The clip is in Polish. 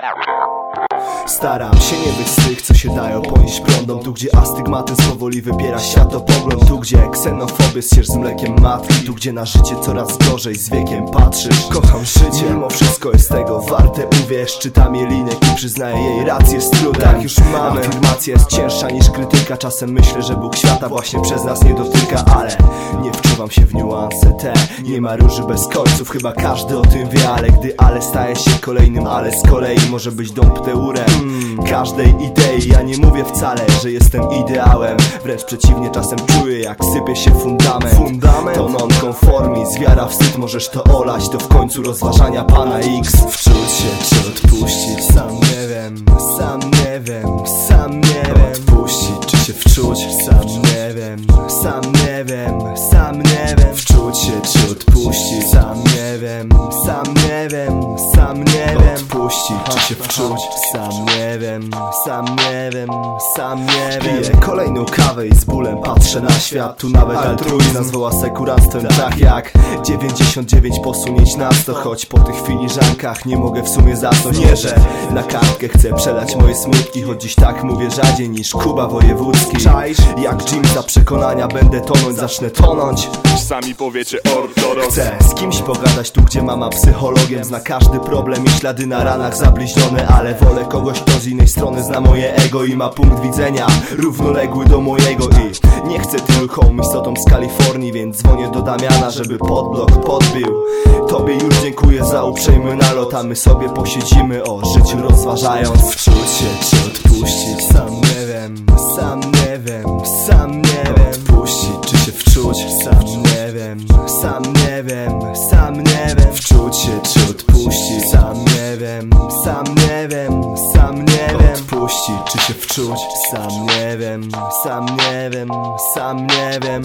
Rarrr. Staram się nie być z tych, co się dają ponieść prądom. Tu gdzie astygmatyzm powoli wybiera światopogląd. Tu gdzie ksenofobię zsiesz z mlekiem matki. Tu gdzie na życie coraz gorzej z wiekiem patrzysz. Kocham życie, mimo wszystko jest tego warte. Uwierz, czytam jej linek i przyznaję jej rację z trudem. Tak już mamy. Afirmacja jest cięższa niż krytyka. Czasem myślę, że Bóg świata właśnie przez nas nie dotyka Ale nie wczuwam się w niuanse te. Nie ma róży bez końców, chyba każdy o tym wie Ale gdy ale staje się kolejnym ale z kolei Może być dompteurem każdej idei Ja nie mówię wcale, że jestem ideałem. Wręcz przeciwnie, czasem czuję jak sypie się fundament. Fundament? To non-conformizm, wiara wstyd Możesz to olać, to w końcu rozważania Pana X. Wczuć się czy odpuścić, sam nie wiem Sam nie wiem, sam nie wiem. Odpuścić czy się wczuć, sam nie wiem Sam nie wiem, sam nie wiem. Wczuć się czy odpuścić, sam nie wiem Sam nie wiem, sam nie wiem Odpuścić czy się wczuć, sam nie wiem Sam nie wiem, sam nie wiem. Piję kolejną kawę i z bólem patrzę na świat. Tu nawet altruizm. nazwała sekurantstwem Tak jak 99 posunięć na 100 Choć po tych filiżankach nie mogę w sumie zasnąć. Nie, że na kartkę chcę przelać moje smutki Choć dziś tak mówię rzadziej niż Kuba Wojewódzki. Jak Jim za przekonania będę tonąć, zacznę tonąć. Sami powiecie ortodoks Chcę z kimś pogadać tu, gdzie mama psychologiem Zna każdy problem i ślady na ranach zabliźnione Ale wolę kogoś, kto z innej strony zna moje ego I ma punkt widzenia równoległy do mojego I nie chcę tylu homistotą z Kalifornii Więc dzwonię do Damiana, żeby podblok podbił. Tobie już dziękuję za uprzejmy nalot A my sobie posiedzimy o życiu rozważając. Wczuć się czy odpuścić, sam nie wiem Sam nie wiem, sam nie wiem. Odpuścić czy się wczuć, sam nie wiem Sam nie wiem, sam nie wiem. Wczuć wiem Sam nie wiem, sam nie wiem. Odpuścić czy się wczuć, sam nie wiem Sam nie wiem, sam nie wiem